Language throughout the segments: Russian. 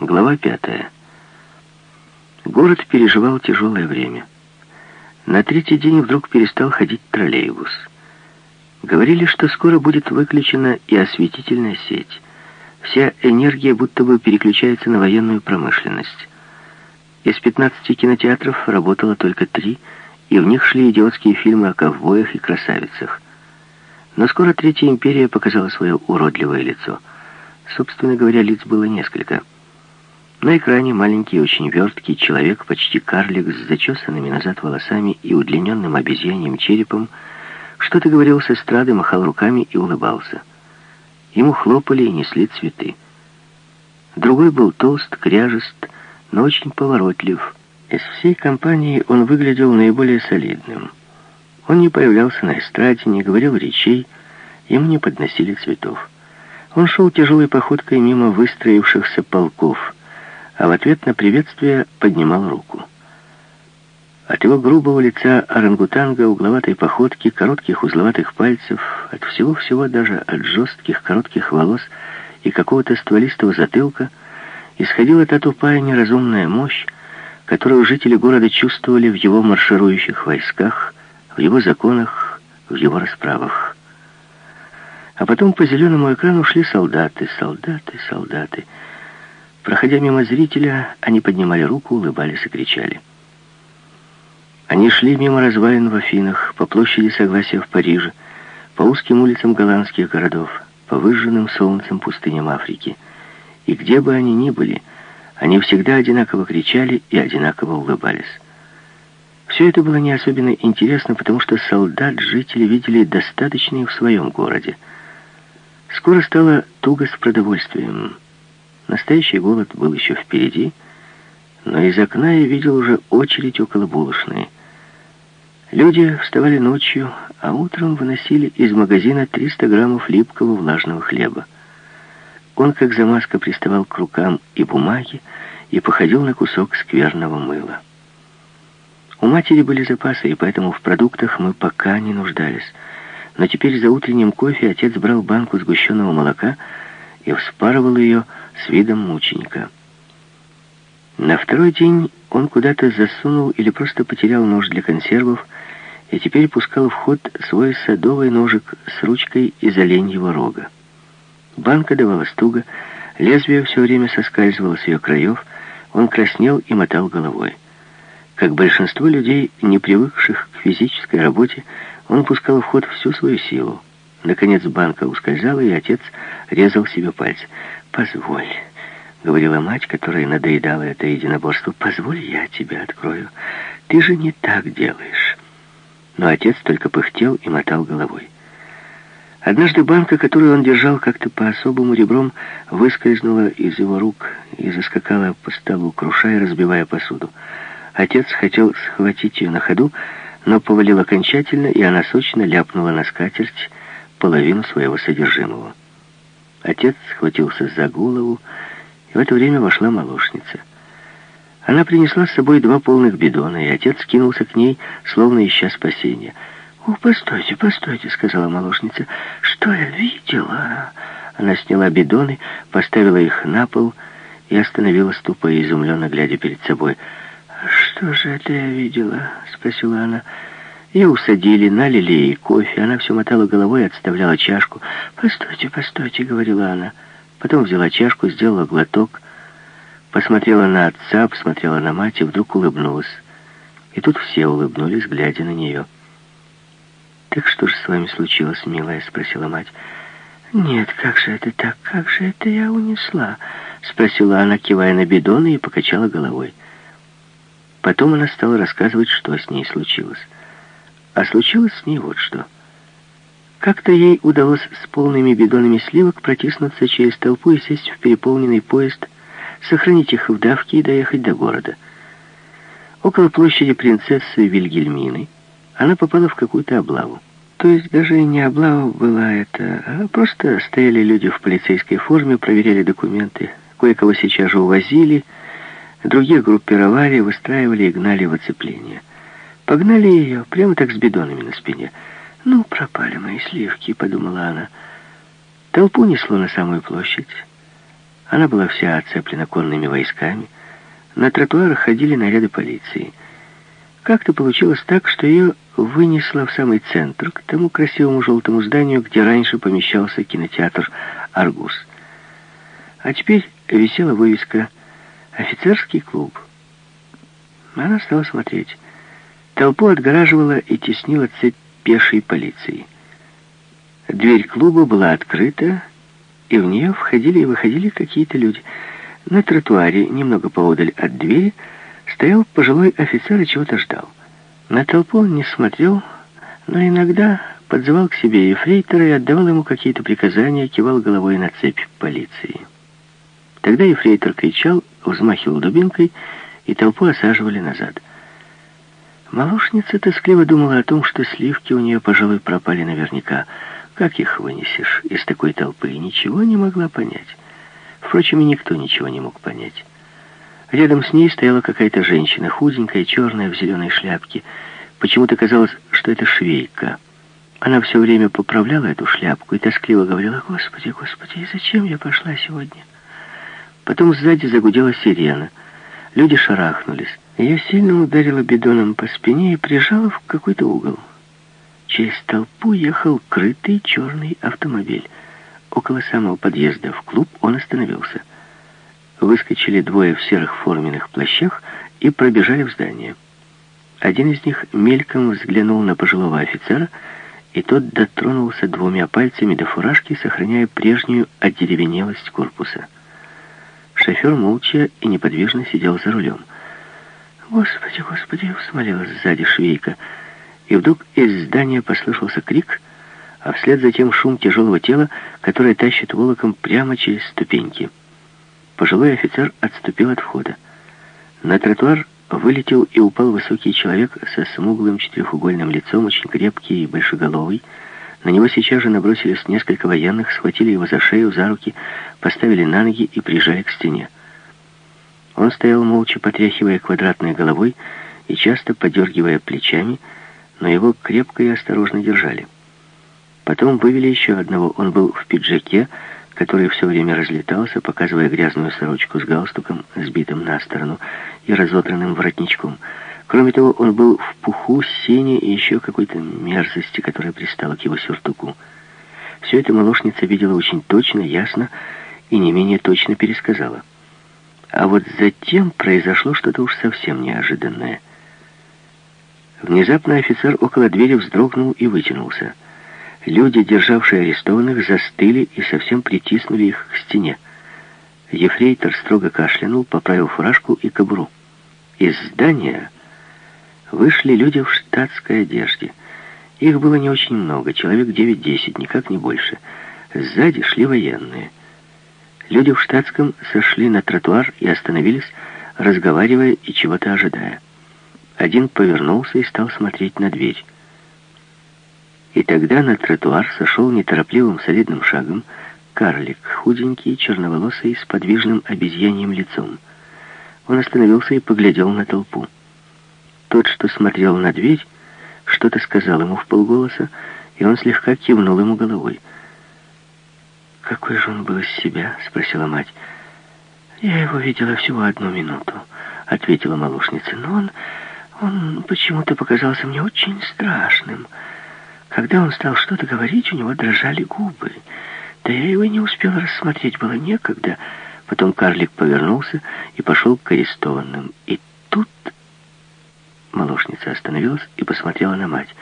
Глава пятая. Город переживал тяжелое время. На третий день вдруг перестал ходить троллейбус. Говорили, что скоро будет выключена и осветительная сеть. Вся энергия будто бы переключается на военную промышленность. Из 15 кинотеатров работало только три, и в них шли идиотские фильмы о ковбоях и красавицах. Но скоро Третья империя показала свое уродливое лицо. Собственно говоря, лиц было несколько – на экране маленький, очень верткий человек, почти карлик, с зачесанными назад волосами и удлиненным обезьяньим черепом, что-то говорил с эстрады, махал руками и улыбался. Ему хлопали и несли цветы. Другой был толст, кряжест, но очень поворотлив. Из всей компании он выглядел наиболее солидным. Он не появлялся на эстраде, не говорил речей, ему не подносили цветов. Он шел тяжелой походкой мимо выстроившихся полков — а в ответ на приветствие поднимал руку. От его грубого лица орангутанга, угловатой походки, коротких узловатых пальцев, от всего-всего даже от жестких коротких волос и какого-то стволистого затылка исходила та тупая неразумная мощь, которую жители города чувствовали в его марширующих войсках, в его законах, в его расправах. А потом по зеленому экрану шли солдаты, солдаты, солдаты — Проходя мимо зрителя, они поднимали руку, улыбались и кричали. Они шли мимо развалин в Афинах, по площади Согласия в Париже, по узким улицам голландских городов, по выжженным солнцем пустыням Африки. И где бы они ни были, они всегда одинаково кричали и одинаково улыбались. Все это было не особенно интересно, потому что солдат жители видели достаточно и в своем городе. Скоро стало туго с продовольствием. Настоящий голод был еще впереди, но из окна я видел уже очередь около булочной. Люди вставали ночью, а утром выносили из магазина 300 граммов липкого влажного хлеба. Он, как замазка, приставал к рукам и бумаге и походил на кусок скверного мыла. У матери были запасы, и поэтому в продуктах мы пока не нуждались. Но теперь за утренним кофе отец брал банку сгущенного молока и вспарывал ее с видом мученика. На второй день он куда-то засунул или просто потерял нож для консервов и теперь пускал в ход свой садовый ножик с ручкой из оленьего рога. Банка давалась туго, лезвие все время соскальзывало с ее краев, он краснел и мотал головой. Как большинство людей, не привыкших к физической работе, он пускал в ход всю свою силу. Наконец банка ускользала, и отец резал себе пальцы. «Позволь», — говорила мать, которая надоедала это единоборство, «позволь, я тебя открою. Ты же не так делаешь». Но отец только пыхтел и мотал головой. Однажды банка, которую он держал как-то по-особому ребром, выскользнула из его рук и заскакала по столу, крушая разбивая посуду. Отец хотел схватить ее на ходу, но повалил окончательно, и она сочно ляпнула на скатерть, половину своего содержимого. Отец схватился за голову, и в это время вошла молочница. Она принесла с собой два полных бидона, и отец кинулся к ней, словно ища спасения. «О, постойте, постойте», — сказала молочница, — «что я видела?» Она сняла бидоны, поставила их на пол и остановилась тупо и изумленно, глядя перед собой. «Что же это я видела?» — спросила она. Ее усадили, налили ей кофе. Она все мотала головой и отставляла чашку. «Постойте, постойте», — говорила она. Потом взяла чашку, сделала глоток, посмотрела на отца, посмотрела на мать и вдруг улыбнулась. И тут все улыбнулись, глядя на нее. «Так что же с вами случилось, милая?» — спросила мать. «Нет, как же это так? Как же это я унесла?» — спросила она, кивая на бидоны, и покачала головой. Потом она стала рассказывать, что с ней случилось. А случилось с ней вот что. Как-то ей удалось с полными бидонами сливок протиснуться через толпу и сесть в переполненный поезд, сохранить их в давке и доехать до города. Около площади принцессы Вильгельмины она попала в какую-то облаву. То есть даже не облава была это, а просто стояли люди в полицейской форме, проверяли документы. Кое-кого сейчас же увозили, других группировали, выстраивали и гнали в оцепление. Погнали ее, прямо так с бидонами на спине. «Ну, пропали мои сливки», — подумала она. Толпу несло на самую площадь. Она была вся оцеплена конными войсками. На тротуарах ходили наряды полиции. Как-то получилось так, что ее вынесло в самый центр, к тому красивому желтому зданию, где раньше помещался кинотеатр «Аргус». А теперь висела вывеска «Офицерский клуб». Она стала смотреть. Толпу отгораживала и теснила цепь пешей полиции. Дверь клуба была открыта, и в нее входили и выходили какие-то люди. На тротуаре, немного поодаль от двери, стоял пожилой офицер и чего-то ждал. На толпу он не смотрел, но иногда подзывал к себе ефрейтора и отдавал ему какие-то приказания, кивал головой на цепь полиции. Тогда ефрейтор кричал, взмахивал дубинкой, и толпу осаживали назад. Молочница тоскливо думала о том, что сливки у нее, пожалуй, пропали наверняка, как их вынесешь из такой толпы? И ничего не могла понять. Впрочем, и никто ничего не мог понять. Рядом с ней стояла какая-то женщина, худенькая, черная, в зеленой шляпке. Почему-то казалось, что это швейка. Она все время поправляла эту шляпку и тоскливо говорила, «Господи, Господи, зачем я пошла сегодня?» Потом сзади загудела сирена. Люди шарахнулись. Ее сильно ударила бидоном по спине и прижала в какой-то угол. Через толпу ехал крытый черный автомобиль. Около самого подъезда в клуб он остановился. Выскочили двое в серых форменных плащах и пробежали в здание. Один из них мельком взглянул на пожилого офицера, и тот дотронулся двумя пальцами до фуражки, сохраняя прежнюю одеревенелость корпуса. Шофер молча и неподвижно сидел за рулем. «Господи, господи!» — взмолилась сзади швейка — и вдруг из здания послышался крик, а вслед за тем шум тяжелого тела, которое тащит волоком прямо через ступеньки. Пожилой офицер отступил от входа. На тротуар вылетел и упал высокий человек со смуглым четырехугольным лицом, очень крепкий и большеголовый. На него сейчас же набросились несколько военных, схватили его за шею, за руки, поставили на ноги и прижали к стене. Он стоял молча, потряхивая квадратной головой и часто подергивая плечами, но его крепко и осторожно держали. Потом вывели еще одного. Он был в пиджаке, который все время разлетался, показывая грязную сорочку с галстуком, сбитым на сторону и разодранным воротничком. Кроме того, он был в пуху, сене и еще какой-то мерзости, которая пристала к его сюртуку. Все это молочница видела очень точно, ясно и не менее точно пересказала. А вот затем произошло что-то уж совсем неожиданное — Внезапно офицер около двери вздрогнул и вытянулся. Люди, державшие арестованных, застыли и совсем притиснули их к стене. Ефрейтор строго кашлянул, поправил фуражку и кобуру. Из здания вышли люди в штатской одежде. Их было не очень много, человек 9-10, никак не больше. Сзади шли военные. Люди в штатском сошли на тротуар и остановились, разговаривая и чего-то ожидая. Один повернулся и стал смотреть на дверь. И тогда на тротуар сошел неторопливым солидным шагом карлик, худенький, черноволосый, с подвижным обезьяньем лицом. Он остановился и поглядел на толпу. Тот, что смотрел на дверь, что-то сказал ему в полголоса, и он слегка кивнул ему головой. «Какой же он был из себя?» — спросила мать. «Я его видела всего одну минуту», — ответила молочница. «Но он он почему-то показался мне очень страшным. Когда он стал что-то говорить, у него дрожали губы. Да я его не успела рассмотреть, было некогда. Потом карлик повернулся и пошел к арестованным. И тут молочница остановилась и посмотрела на мать.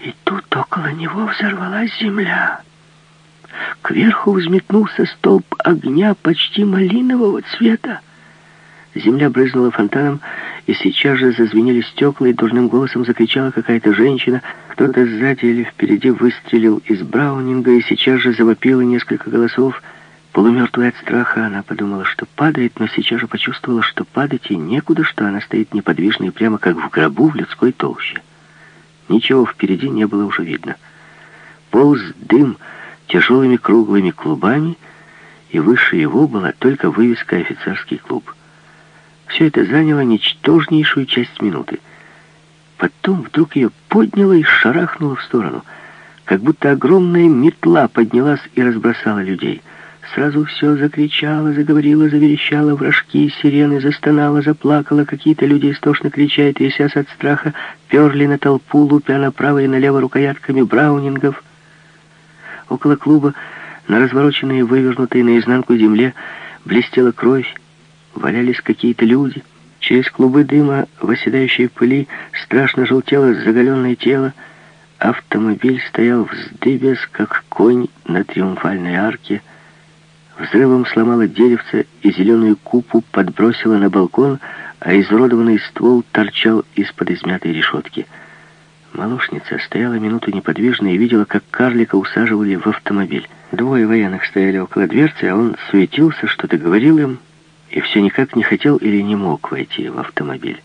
И тут около него взорвалась земля. Кверху взметнулся столб огня почти малинового цвета. Земля брызнула фонтаном, и сейчас же зазвенели стекла, и дурным голосом закричала какая-то женщина. Кто-то сзади или впереди выстрелил из Браунинга, и сейчас же завопило несколько голосов. Полумертвая от страха, она подумала, что падает, но сейчас же почувствовала, что падать ей некуда, что она стоит неподвижно и прямо как в гробу в людской толще. Ничего впереди не было уже видно. Полз дым тяжелыми круглыми клубами, и выше его была только вывеска «Офицерский клуб». Все это заняло ничтожнейшую часть минуты. Потом вдруг ее подняло и шарахнуло в сторону, как будто огромная метла поднялась и разбросала людей. Сразу все закричало, заговорило, заверещало, вражки, сирены, застонало, заплакало. Какие-то люди истошно крича и от страха, перли на толпу, лупя направо и налево рукоятками браунингов. Около клуба, на развороченной и вывернутой наизнанку земле, блестела кровь, валялись какие-то люди. Через клубы дыма в оседающей пыли страшно желтело заголенное тело. Автомобиль стоял вздыбясь, как конь на триумфальной арке, Взрывом сломала деревце и зеленую купу подбросила на балкон, а изуродованный ствол торчал из-под измятой решетки. Молочница стояла минуту неподвижно и видела, как карлика усаживали в автомобиль. Двое военных стояли около дверцы, а он суетился, что-то говорил им, и все никак не хотел или не мог войти в автомобиль.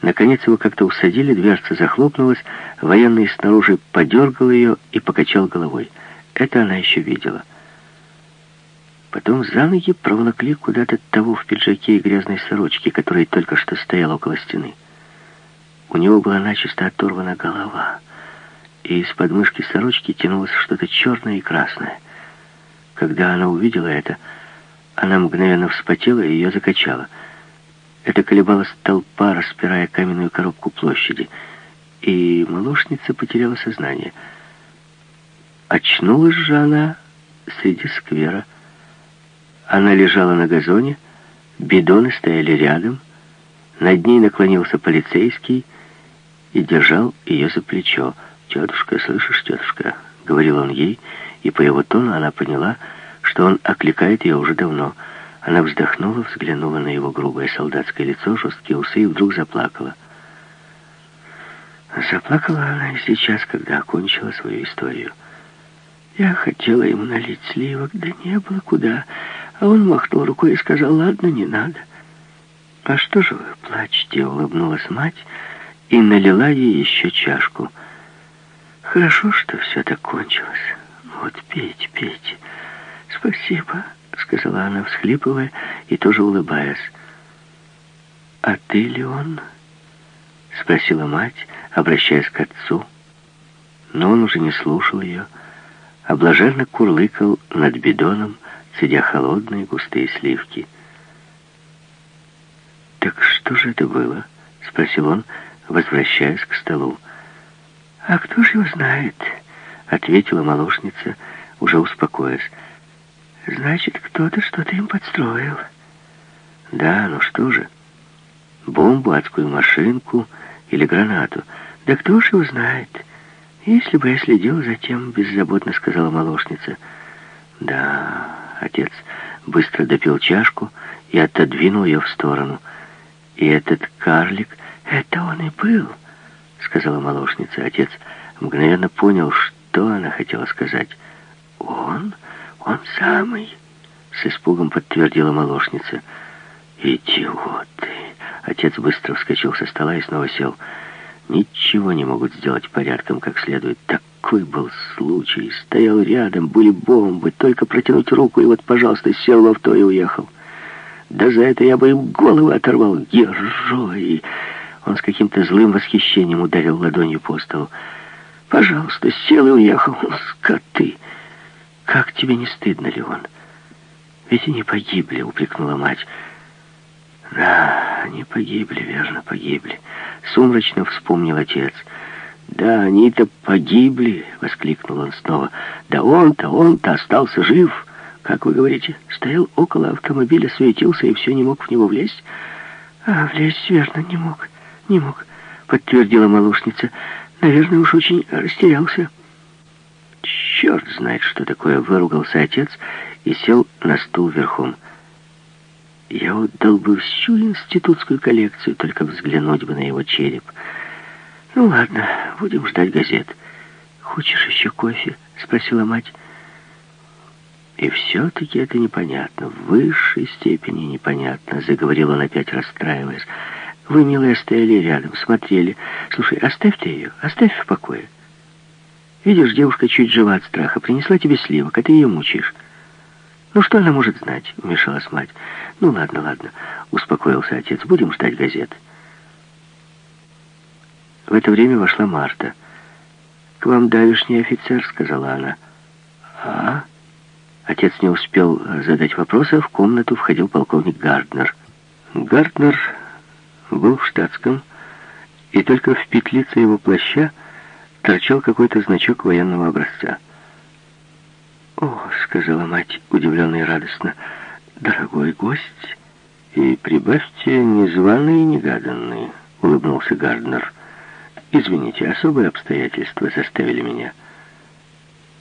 Наконец его как-то усадили, дверца захлопнулась, военный снаружи подергал ее и покачал головой. Это она еще видела. Потом за ноги проволокли куда-то того в пиджаке и грязной сорочке, который только что стоял около стены. У него была начисто оторвана голова, и из подмышки сорочки тянулось что-то черное и красное. Когда она увидела это, она мгновенно вспотела и ее закачала. Это колебалась толпа, распирая каменную коробку площади, и молочница потеряла сознание. Очнулась же она среди сквера, она лежала на газоне, бидоны стояли рядом, над ней наклонился полицейский и держал ее за плечо. «Тетушка, слышишь, тетушка?» — говорил он ей, и по его тону она поняла, что он окликает ее уже давно. Она вздохнула, взглянула на его грубое солдатское лицо, жесткие усы и вдруг заплакала. Заплакала она и сейчас, когда окончила свою историю. Я хотела ему налить сливок, да не было куда. А он махнул рукой и сказал, ладно, не надо. А что же вы плачете, улыбнулась мать и налила ей еще чашку. Хорошо, что все так кончилось. Вот пейте, пейте. Спасибо, сказала она, всхлипывая и тоже улыбаясь. А ты ли он? Спросила мать, обращаясь к отцу. Но он уже не слушал ее, а блаженно курлыкал над бидоном, цедя холодные густые сливки. «Так что же это было?» — спросил он, возвращаясь к столу. «А кто же его знает?» — ответила молочница, уже успокоясь. «Значит, кто-то что-то им подстроил». «Да, ну что же, бомбу, адскую машинку или гранату. Да кто же его знает?» «Если бы я следил за тем, — беззаботно сказала молочница. Да, отец быстро допил чашку и отодвинул ее в сторону. И этот карлик, это он и был, — сказала молочница. Отец мгновенно понял, что она хотела сказать. Он? Он самый, — с испугом подтвердила молочница. «Идиоты!» Отец быстро вскочил со стола и снова сел. Ничего не могут сделать порядком как следует. Такой был случай. Стоял рядом, были бомбы. Только протянуть руку, и вот, пожалуйста, сел в авто и уехал. Да за это я бы им головы оторвал. Герой! Он с каким-то злым восхищением ударил ладонью по столу. Пожалуйста, сел и уехал. Скоты! Как тебе не стыдно, Леон? Ведь они погибли, упрекнула мать. Да, они погибли, верно, погибли. Сумрачно вспомнил отец. «Да, они-то погибли!» — воскликнул он снова. «Да он-то, он-то остался жив!» «Как вы говорите, стоял около автомобиля, суетился и все не мог в него влезть?» «А, влезть, верно, не мог, не мог», — подтвердила малушница. «Наверное, уж очень растерялся». «Черт знает, что такое!» — выругался отец и сел на стул верхом. Я отдал бы всю институтскую коллекцию, только взглянуть бы на его череп. Ну ладно, будем ждать газет. Хочешь еще кофе? Спросила мать. И все-таки это непонятно, в высшей степени непонятно, заговорил он опять, расстраиваясь. Вы, милая, стояли рядом, смотрели. Слушай, оставь ты ее, оставь в покое. Видишь, девушка чуть жива от страха, принесла тебе сливок, а ты ее мучаешь. «Ну, что она может знать?» — вмешалась мать. «Ну, ладно, ладно», — успокоился отец. «Будем ждать газет». В это время вошла Марта. «К вам давишний офицер», — сказала она. «А?» Отец не успел задать вопроса, в комнату входил полковник Гарднер. Гарднер был в штатском, и только в петлице его плаща торчал какой-то значок военного образца. «О», — сказала мать, удивленно и радостно, — «дорогой гость, и прибавьте незваный и негаданный», — улыбнулся Гарднер. «Извините, особые обстоятельства заставили меня».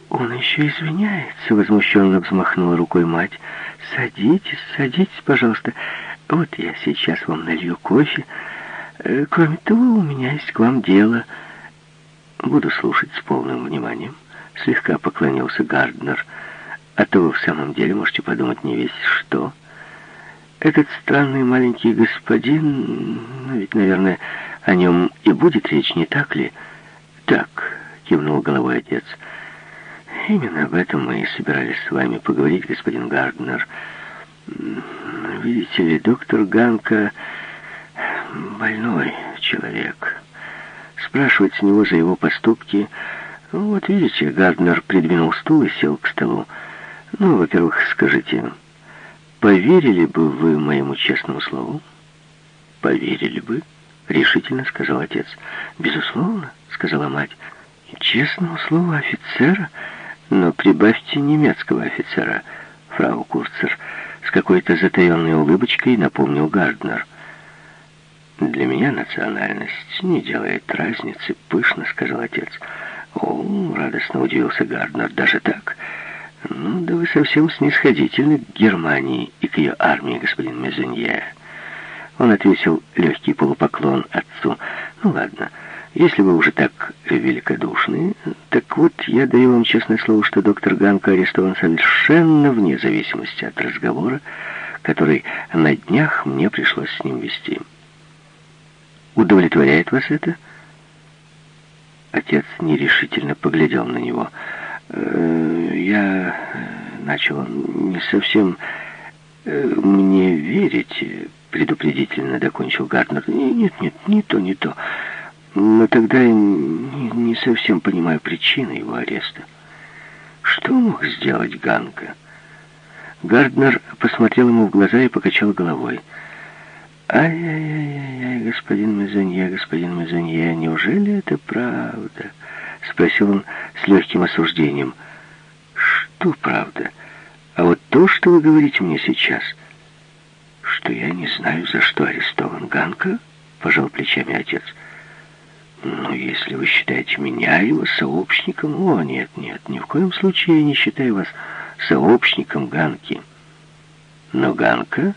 «Он еще извиняется», — возмущенно взмахнула рукой мать. «Садитесь, садитесь, пожалуйста. Вот я сейчас вам налью кофе. Э, кроме того, у меня есть к вам дело». «Буду слушать с полным вниманием», — слегка поклонился Гарднер. «А то вы в самом деле можете подумать не весь что». Этот странный маленький господин, ну ведь, наверное, о нем и будет речь, не так ли? Так, кивнул головой отец. Именно об этом мы и собирались с вами поговорить, господин Гарднер. Видите ли, доктор Ганка больной человек. Спрашивать с него за его поступки... Ну, вот видите, Гарднер придвинул стул и сел к столу. Ну, во-первых, скажите, поверили бы вы моему честному слову? Поверили бы, решительно сказал отец. Безусловно, сказала мать. Честному слову офицера, но прибавьте немецкого офицера, фрау Курцер, какой-то затаенной улыбочкой напомнил Гарднер. «Для меня национальность не делает разницы», — пышно сказал отец. «О, радостно удивился Гарднер, даже так. Ну, да вы совсем снисходительны к Германии и к ее армии, господин Мезенье». Он отвесил легкий полупоклон отцу. «Ну, ладно, если вы уже так великодушны, я даю вам честное слово, что доктор Ганка арестован совершенно вне зависимости от разговора, который на днях мне пришлось с ним вести». Удовлетворяет вас это?» Отец нерешительно поглядел на него. «Э, «Я...» — начал он, «не совсем... Э, мне верите?» — предупредительно докончил Гарднер. «Нет, нет, не то, не то. Но тогда я не, не совсем понимаю причины его ареста. Что мог сделать Ганка?» Гарднер посмотрел ему в глаза и покачал головой. «Ай-яй-яй-яй, господин Мезонье, господин Мезонье, неужели это правда?» Спросил он с легким осуждением. «Что правда? А вот то, что вы говорите мне сейчас, что я не знаю, за что арестован Ганка?» Пожал плечами отец. «Ну, если вы считаете меня его сообщником...» «О, нет, нет, ни в коем случае я не считаю вас сообщником Ганки. Но Ганка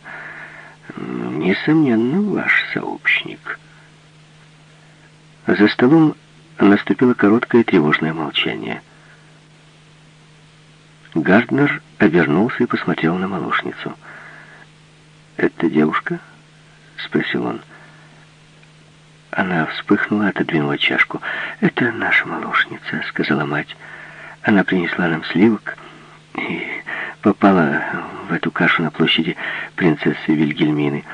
несомненно, ваш сообщник. За столом наступило короткое тревожное молчание. Гарднер обернулся и посмотрел на молочницу. «Это девушка?» — спросил он. Она вспыхнула, отодвинула чашку. «Это наша молочница», — сказала мать. «Она принесла нам сливок и попала в эту кашу на площади принцессы Вильгельмины.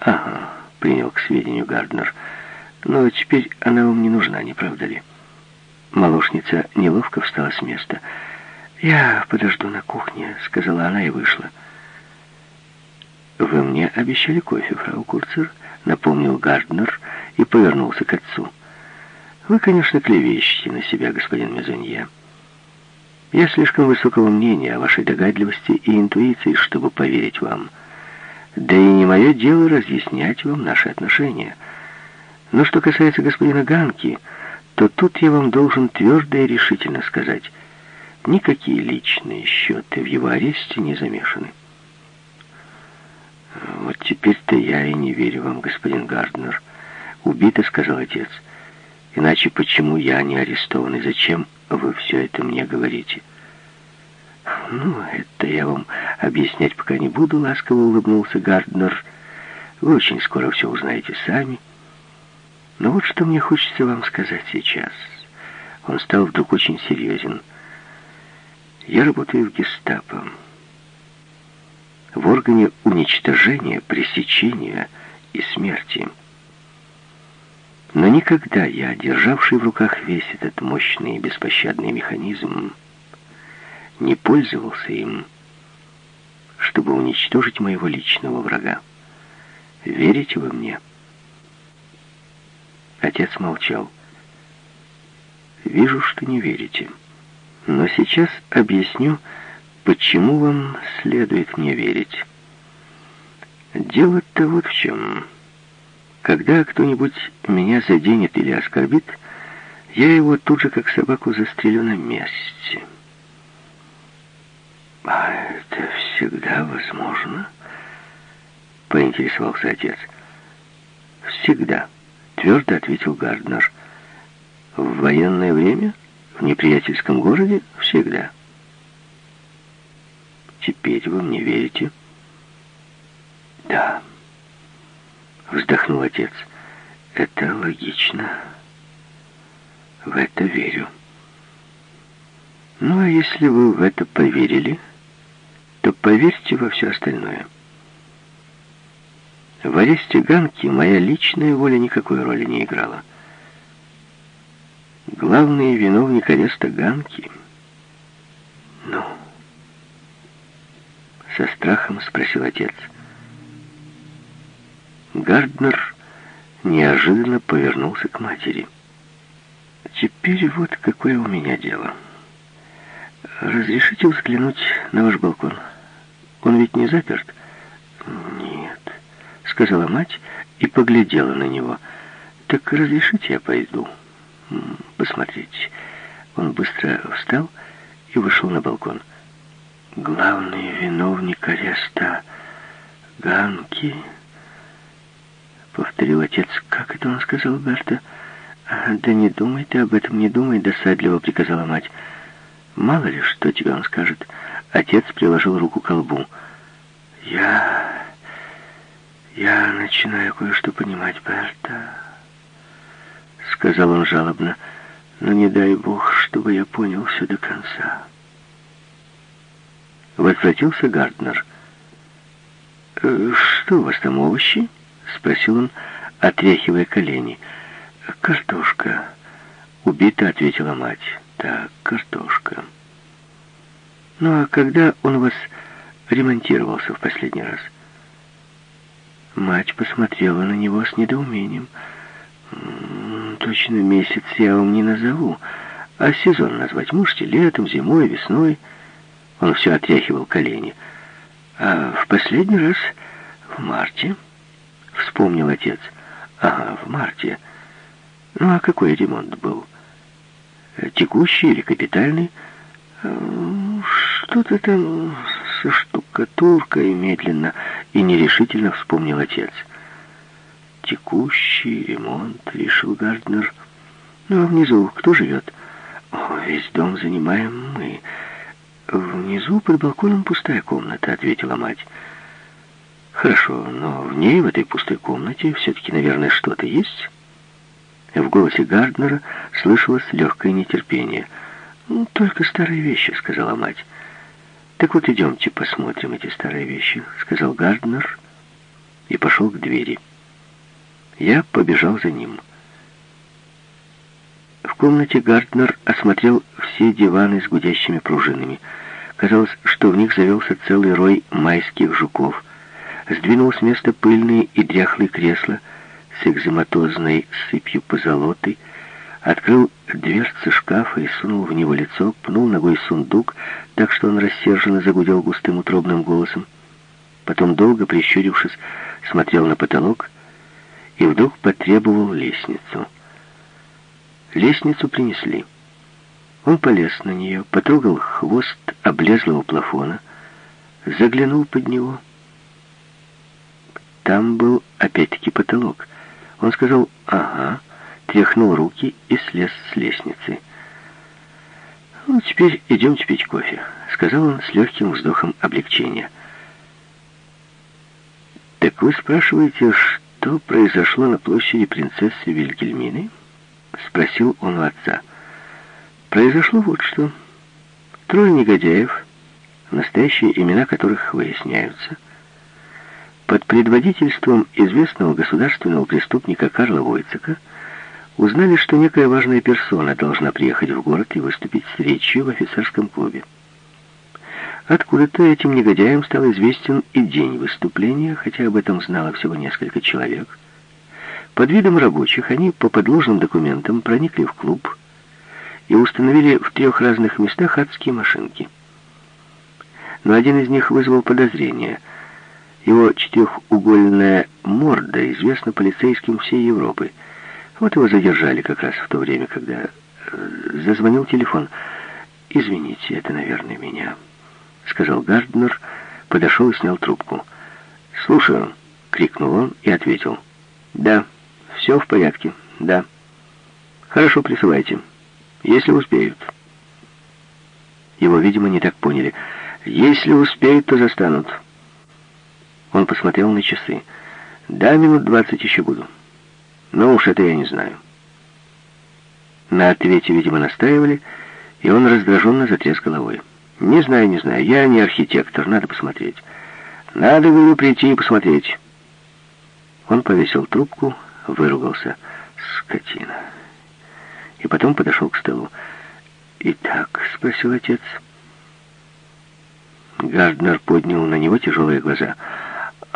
Ага, принял к сведению Гарднер. Но теперь она вам не нужна, не правда ли? Молочница неловко встала с места. «Я подожду на кухне», — сказала она и вышла. «Вы мне обещали кофе, фрау Курцер», — напомнил Гарднер и повернулся к отцу. «Вы, конечно, клевещете на себя, господин Мезонье». Я слишком высокого мнения о вашей догадливости и интуиции, чтобы поверить вам. Да и не мое дело разъяснять вам наши отношения. Но что касается господина Ганки, то тут я вам должен твердо и решительно сказать, никакие личные счеты в его аресте не замешаны. «Вот теперь-то я и не верю вам, господин Гарднер», — убито сказал отец. «Иначе почему я не арестован и зачем вы все это мне говорите?» «Ну, это я вам объяснять пока не буду», — ласково улыбнулся Гарднер. «Вы очень скоро все узнаете сами. Но вот что мне хочется вам сказать сейчас». Он стал вдруг очень серьезен. «Я работаю в гестапо. В органе уничтожения, пресечения и смерти». Но никогда я, державший в руках весь этот мощный и беспощадный механизм, не пользовался им, чтобы уничтожить моего личного врага. Верите вы мне?» Отец молчал. «Вижу, что не верите. Но сейчас объясню, почему вам следует мне верить. Дело-то вот в чем. Когда кто-нибудь меня заденет или оскорбит, я его тут же, как собаку, застрелю на месте». «А это всегда возможно?» — поинтересовался отец. «Всегда», — твердо ответил Гарднер. «В военное время? В неприятельском городе? Всегда». «Теперь вы мне верите?» «Да», — вздохнул отец. «Это логично. В это верю». «Ну, а если вы в это поверили...» то поверьте во все остальное. В аресте Ганки моя личная воля никакой роли не играла. Главный виновник ареста Ганки... Ну... Со страхом спросил отец. Гарднер неожиданно повернулся к матери. «Теперь вот какое у меня дело. Разрешите взглянуть на ваш балкон?» Он ведь не заперт?» «Нет», — сказала мать и поглядела на него. «Так разрешите я пойду?» «Посмотрите». Он быстро встал и вышел на балкон. «Главный виновник ареста Ганки...» Повторил отец. «Как это он сказал, Берта?» «Да не думай ты об этом, не думай», — досадливо приказала мать. «Мало ли, что тебе он скажет». Отец приложил руку к колбу. «Я... я начинаю кое-что понимать, Берта», — сказал он жалобно. «Но не дай Бог, чтобы я понял все до конца». Возвратился Гарднер. «Э, «Что у вас там, овощи?» — спросил он, отряхивая колени. «Картошка», — убито ответила мать. «Так, картошка». Ну а когда он у вас ремонтировался в последний раз? Мать посмотрела на него с недоумением. Точно месяц я вам не назову. А сезон назвать можете? Летом, зимой, весной. Он все отряхивал колени. А в последний раз в марте, вспомнил отец. Ага, в марте. Ну а какой ремонт был? Текущий или капитальный? Что-то там со штукатуркой медленно и нерешительно вспомнил отец. Текущий ремонт, решил Гарднер. Ну, а внизу кто живет? О, весь дом занимаем мы. Внизу под балконом пустая комната, ответила мать. Хорошо, но в ней, в этой пустой комнате, все-таки, наверное, что-то есть? В голосе Гарднера слышалось легкое нетерпение — «Ну, «Только старые вещи», — сказала мать. «Так вот, идемте посмотрим эти старые вещи», — сказал Гарднер и пошел к двери. Я побежал за ним. В комнате Гарднер осмотрел все диваны с гудящими пружинами. Казалось, что в них завелся целый рой майских жуков. Сдвинул с места пыльные и дряхлые кресла с экзематозной сыпью позолоты, открыл дверцы шкафа и сунул в него лицо, пнул ногой сундук, так что он рассерженно загудел густым утробным голосом. Потом, долго прищурившись, смотрел на потолок и вдруг потребовал лестницу. Лестницу принесли. Он полез на нее, потрогал хвост облезлого плафона, заглянул под него. Там был опять-таки потолок. Он сказал «Ага», тряхнул руки и слез с лестницы. «Ну, теперь идемте пить кофе», — сказал он с легким вздохом облегчения. «Так вы спрашиваете, что произошло на площади принцессы Вильгельмины?» — спросил он у отца. «Произошло вот что. Трое негодяев, настоящие имена которых выясняются, под предводительством известного государственного преступника Карла Войцека — узнали, что некая важная персона должна приехать в город и выступить с речью в офицерском клубе. Откуда-то этим негодяям стал известен и день выступления, хотя об этом знало всего несколько человек. Под видом рабочих они по подложным документам проникли в клуб и установили в трех разных местах адские машинки. Но один из них вызвал подозрение. Его четырехугольная морда известна полицейским всей Европы. Вот его задержали как раз в то время, когда э, зазвонил телефон. «Извините, это, наверное, меня», — сказал Гарднер, подошел и снял трубку. «Слушаю», — крикнул он и ответил. «Да». Все в порядке, да. Хорошо, присылайте, если успеют. Его, видимо, не так поняли. Если успеют, то застанут. Он посмотрел на часы. Да, минут двадцать еще буду. Но уж это я не знаю. На ответе, видимо, настаивали, и он раздраженно затряс головой. «Не знаю, не знаю. Я не архитектор. Надо посмотреть. Надо, говорю, прийти и посмотреть». Он повесил трубку выругался. Скотина. И потом подошел к столу. «Итак?» — спросил отец. Гарднер поднял на него тяжелые глаза.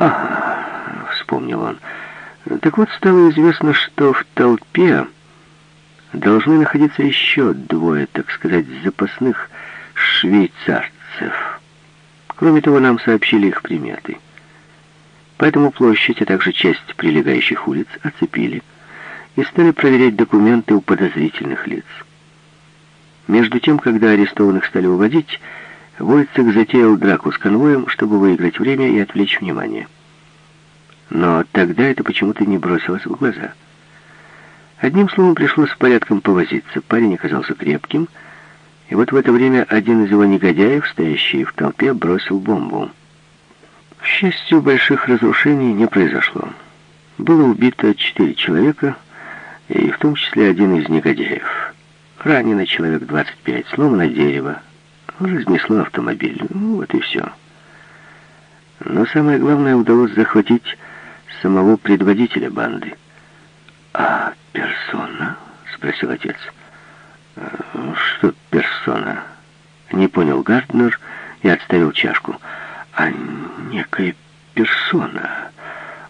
«Ага», — вспомнил он. «Так вот, стало известно, что в толпе должны находиться еще двое, так сказать, запасных швейцарцев. Кроме того, нам сообщили их приметы». Поэтому площадь, а также часть прилегающих улиц оцепили и стали проверять документы у подозрительных лиц. Между тем, когда арестованных стали уводить, Войцек затеял драку с конвоем, чтобы выиграть время и отвлечь внимание. Но тогда это почему-то не бросилось в глаза. Одним словом, пришлось порядком повозиться. Парень оказался крепким, и вот в это время один из его негодяев, стоящий в толпе, бросил бомбу. К счастью, больших разрушений не произошло. Было убито четыре человека, и в том числе один из негодяев. Ранено человек 25, сломано дерево, разнесло автомобиль. Ну, вот и все. Но самое главное, удалось захватить самого предводителя банды. «А персона?» — спросил отец. «Э, «Что персона?» — не понял Гарднер и отставил чашку а некая персона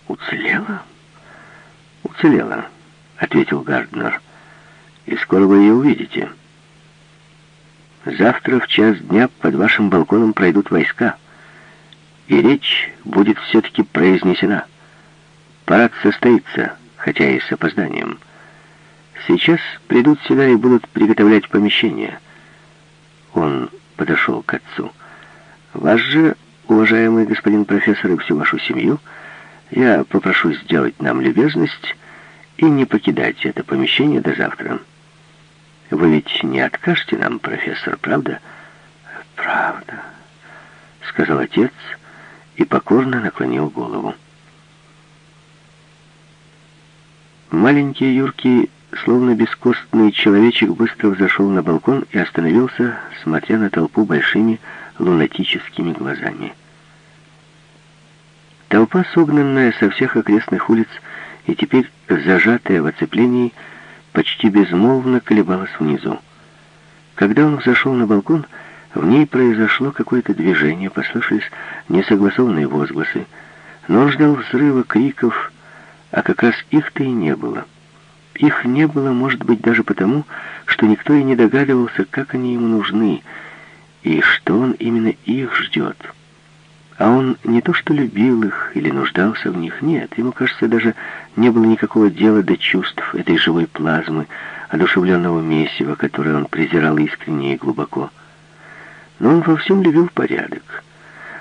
уцелела? Уцелела, ответил Гарднер. И скоро вы ее увидите. Завтра в час дня под вашим балконом пройдут войска, и речь будет все-таки произнесена. Парад состоится, хотя и с опозданием. Сейчас придут сюда и будут приготовлять помещение. Он подошел к отцу. Вас же уважаемый господин профессор, и всю вашу семью, я попрошу сделать нам любезность и не покидать это помещение до завтра. Вы ведь не откажете нам, профессор, правда? Правда, сказал отец и покорно наклонил голову. Маленький Юркий, словно бескостный человечек, быстро взошел на балкон и остановился, смотря на толпу большими лунатическими глазами. Толпа, согнанная со всех окрестных улиц и теперь зажатая в оцеплении, почти безмолвно колебалась внизу. Когда он взошел на балкон, в ней произошло какое-то движение, послышались несогласованные возгласы, но он ждал взрыва криков, а как раз их-то и не было. Их не было, может быть, даже потому, что никто и не догадывался, как они ему нужны, и что он именно их ждет. А он не то что любил их или нуждался в них, нет, ему, кажется, даже не было никакого дела до чувств этой живой плазмы, одушевленного месива, которое он презирал искренне и глубоко. Но он во всем любил порядок.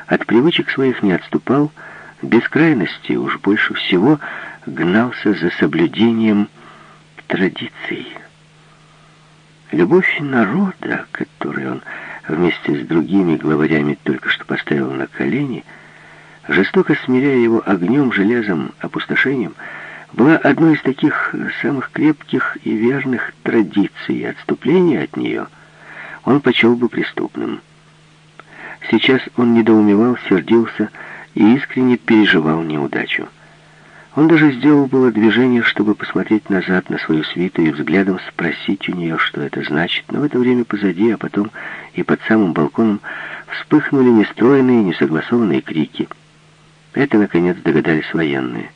От привычек своих не отступал, без крайности уж больше всего гнался за соблюдением традиций. Любовь народа, которой он вместе с другими главарями только что поставил на колени, жестоко смиряя его огнем, железом, опустошением, была одной из таких самых крепких и верных традиций, и отступление от нее он почел бы преступным. Сейчас он недоумевал, сердился и искренне переживал неудачу. Он даже сделал было движение, чтобы посмотреть назад на свою свиту и взглядом спросить у нее, что это значит, но в это время позади, а потом и под самым балконом вспыхнули нестройные, несогласованные крики. Это, наконец, догадались военные.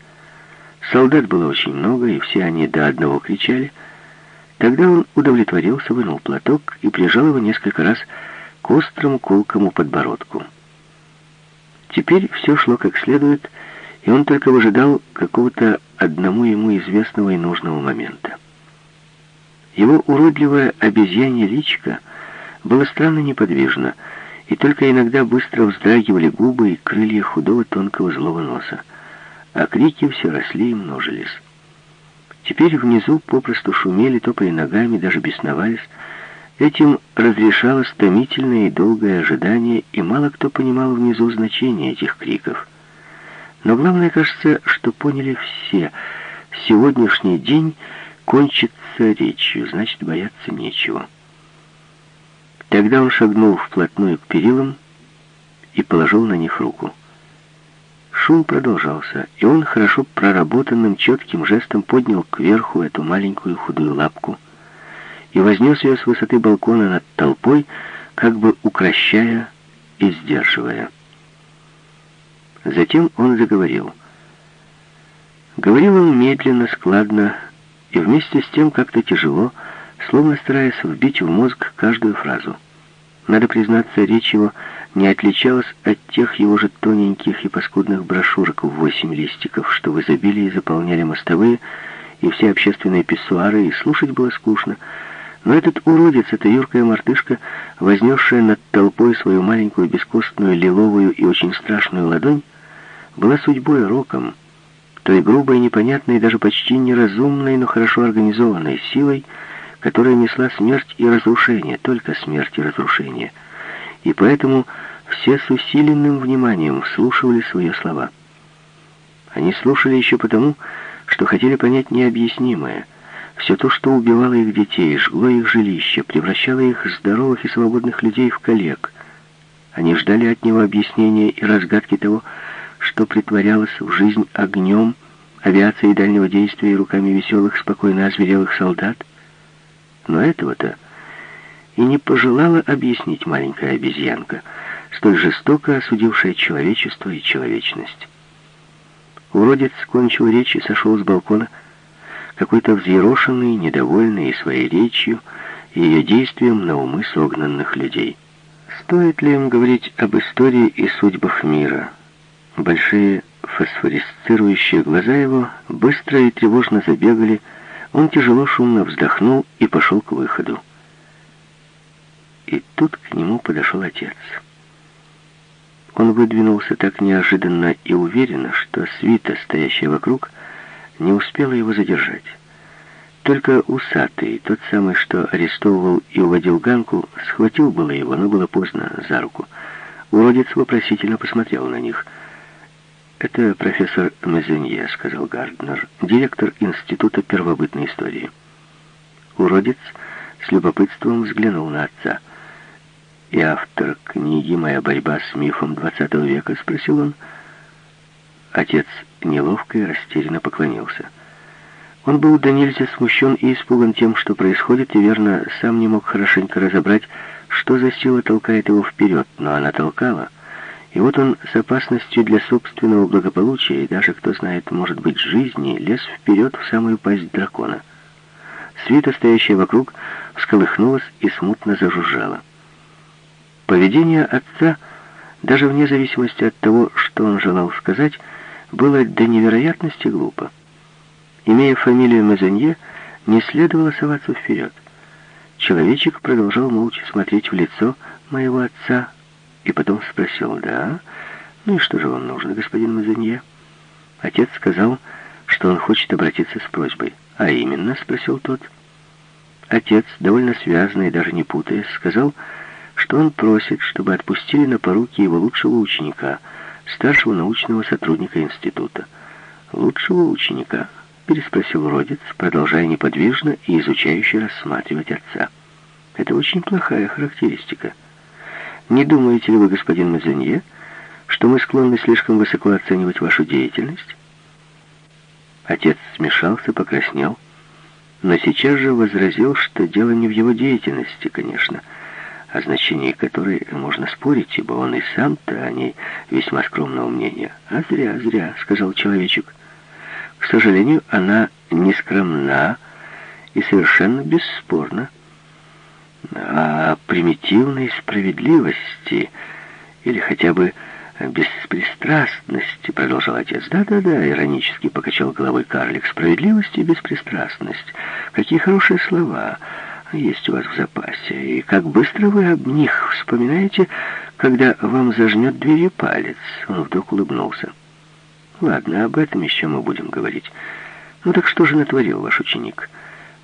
Солдат было очень много, и все они до одного кричали. Тогда он удовлетворился, вынул платок и прижал его несколько раз к острому колкому подбородку. Теперь все шло как следует, и он только выжидал какого-то одному ему известного и нужного момента. Его уродливое обезьянье личко было странно неподвижно, и только иногда быстро вздрагивали губы и крылья худого тонкого злого носа, а крики все росли и множились. Теперь внизу попросту шумели, топали ногами, даже бесновались. Этим разрешалось томительное и долгое ожидание, и мало кто понимал внизу значение этих криков. Но главное, кажется, что поняли все. Сегодняшний день кончится речью, значит, бояться нечего. Тогда он шагнул вплотную к перилам и положил на них руку. Шум продолжался, и он хорошо проработанным четким жестом поднял кверху эту маленькую худую лапку и вознес ее с высоты балкона над толпой, как бы укращая и сдерживая. Затем он заговорил. Говорил он медленно, складно, и вместе с тем как-то тяжело, словно стараясь вбить в мозг каждую фразу. Надо признаться, речь его не отличалась от тех его же тоненьких и паскудных брошюрок в восемь листиков, что в изобилии заполняли мостовые и все общественные писсуары, и слушать было скучно. Но этот уродец, эта юркая мартышка, вознесшая над толпой свою маленькую бескостную лиловую и очень страшную ладонь, была судьбой роком, той грубой, непонятной, даже почти неразумной, но хорошо организованной силой, которая несла смерть и разрушение, только смерть и разрушение. И поэтому все с усиленным вниманием вслушивали свои слова. Они слушали еще потому, что хотели понять необъяснимое. Все то, что убивало их детей, жгло их жилище, превращало их здоровых и свободных людей в коллег. Они ждали от него объяснения и разгадки того, что притворялось в жизнь огнем, авиацией дальнего действия и руками веселых, спокойно озверелых солдат, но этого-то и не пожелала объяснить маленькая обезьянка, столь жестоко осудившая человечество и человечность. Уродец кончил речь и сошел с балкона, какой-то взъерошенный, недовольный и своей речью, и ее действием на умы согнанных людей. Стоит ли им говорить об истории и судьбах мира? Большие фосфорисцирующие глаза его быстро и тревожно забегали, он тяжело шумно вздохнул и пошел к выходу. И тут к нему подошел отец. Он выдвинулся так неожиданно и уверенно, что свита, стоящая вокруг, не успела его задержать. Только усатый, тот самый, что арестовывал и уводил Ганку, схватил было его, но было поздно, за руку. Уродец вопросительно посмотрел на них — «Это профессор Мезенье», — сказал Гарднер, директор Института первобытной истории. Уродец с любопытством взглянул на отца. «И автор книги «Моя борьба с мифом XX века?» — спросил он. Отец неловко и растерянно поклонился. Он был до нельзя смущен и испуган тем, что происходит, и верно, сам не мог хорошенько разобрать, что за сила толкает его вперед, но она толкала — и вот он с опасностью для собственного благополучия и даже, кто знает, может быть, жизни, лез вперед в самую пасть дракона. Свита, стоящая вокруг, всколыхнулась и смутно зажужжала. Поведение отца, даже вне зависимости от того, что он желал сказать, было до невероятности глупо. Имея фамилию Мезонье, не следовало соваться вперед. Человечек продолжал молча смотреть в лицо моего отца, и потом спросил, да, ну и что же вам нужно, господин Мазанье? Отец сказал, что он хочет обратиться с просьбой. А именно, спросил тот. Отец, довольно связанный, даже не путаясь, сказал, что он просит, чтобы отпустили на поруки его лучшего ученика, старшего научного сотрудника института. «Лучшего ученика?» — переспросил родец, продолжая неподвижно и изучающе рассматривать отца. «Это очень плохая характеристика». Не думаете ли вы, господин Мазанье, что мы склонны слишком высоко оценивать вашу деятельность? Отец смешался, покраснел, но сейчас же возразил, что дело не в его деятельности, конечно, о значении которой можно спорить, ибо он и сам-то о ней весьма скромного мнения. «А зря, зря», — сказал человечек. «К сожалению, она не скромна и совершенно бесспорна. А примитивной справедливости или хотя бы беспристрастности, продолжал отец. Да-да-да, иронически покачал головой карлик. Справедливость и беспристрастность. Какие хорошие слова есть у вас в запасе. И как быстро вы об них вспоминаете, когда вам зажмет дверью палец. Он вдруг улыбнулся. Ладно, об этом еще мы будем говорить. Ну так что же натворил ваш ученик?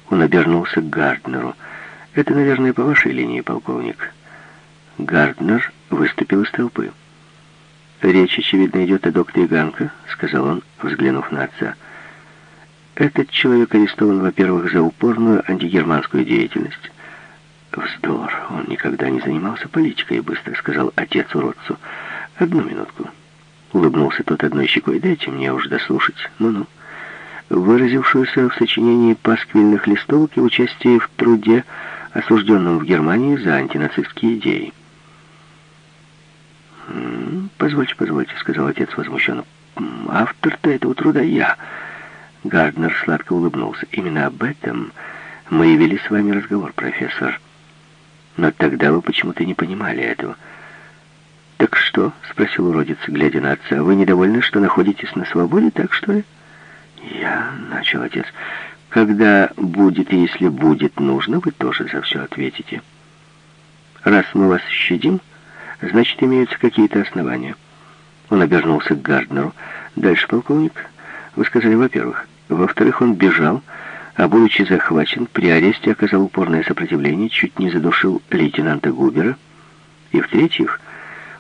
Он обернулся к Гарднеру. Это, наверное, по вашей линии, полковник. Гарднер выступил из толпы. «Речь, очевидно, идет о докторе Ганка», — сказал он, взглянув на отца. «Этот человек арестован, во-первых, за упорную антигерманскую деятельность». «Вздор! Он никогда не занимался политикой», — быстро сказал отец уродцу. «Одну минутку». Улыбнулся тот одной щекой. «Дайте мне уж дослушать. Ну-ну». Выразившуюся в сочинении пасквильных листовок и участие в труде, осужденном в Германии за антинацистские идеи. «Позвольте, позвольте», — сказал отец возмущенно. «Автор-то этого труда я». Гарднер сладко улыбнулся. «Именно об этом мы и вели с вами разговор, профессор. Но тогда вы почему-то не понимали этого». «Так что?» — спросил уродец, глядя на отца. «Вы недовольны, что находитесь на свободе, так что ли?» «Я...» — начал отец. «Когда будет и если будет нужно, вы тоже за все ответите. Раз мы вас щадим, Значит, имеются какие-то основания. Он обернулся к Гарднеру. Дальше, полковник, вы сказали, во-первых. Во-вторых, он бежал, а, будучи захвачен, при аресте оказал упорное сопротивление, чуть не задушил лейтенанта Губера. И, в-третьих,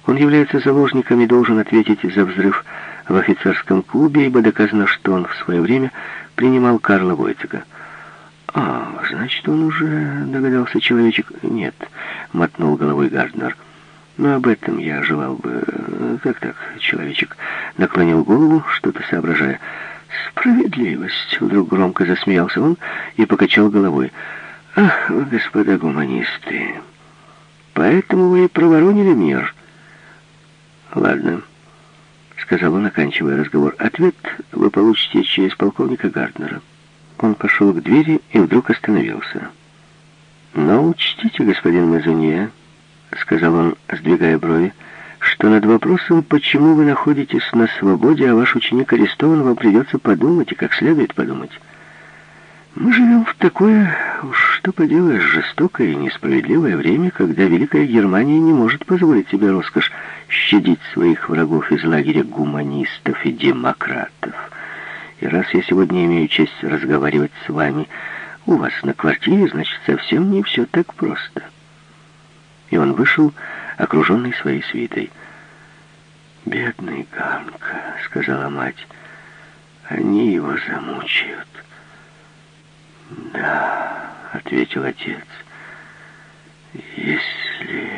он является заложником и должен ответить за взрыв в офицерском клубе, ибо доказано, что он в свое время принимал Карла Войцека. «А, значит, он уже догадался человечек...» «Нет», — мотнул головой Гарднер. Но об этом я желал бы... Так-так, человечек наклонил голову, что-то соображая. «Справедливость!» — вдруг громко засмеялся он и покачал головой. «Ах, вы, господа гуманисты! Поэтому вы и проворонили мир!» «Ладно», — сказал он, оканчивая разговор. «Ответ вы получите через полковника Гарднера». Он пошел к двери и вдруг остановился. «Но учтите, господин Мазунье», — сказал он, сдвигая брови, что над вопросом, почему вы находитесь на свободе, а ваш ученик арестован, вам придется подумать, и как следует подумать. Мы живем в такое, уж что поделаешь, жестокое и несправедливое время, когда Великая Германия не может позволить себе роскошь щадить своих врагов из лагеря гуманистов и демократов. И раз я сегодня имею честь разговаривать с вами у вас на квартире, значит, совсем не все так просто» и он вышел, окруженный своей свитой. «Бедный Ганка», — сказала мать, — «они его замучают». «Да», — ответил отец, — «если